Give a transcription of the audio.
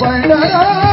பண்டரா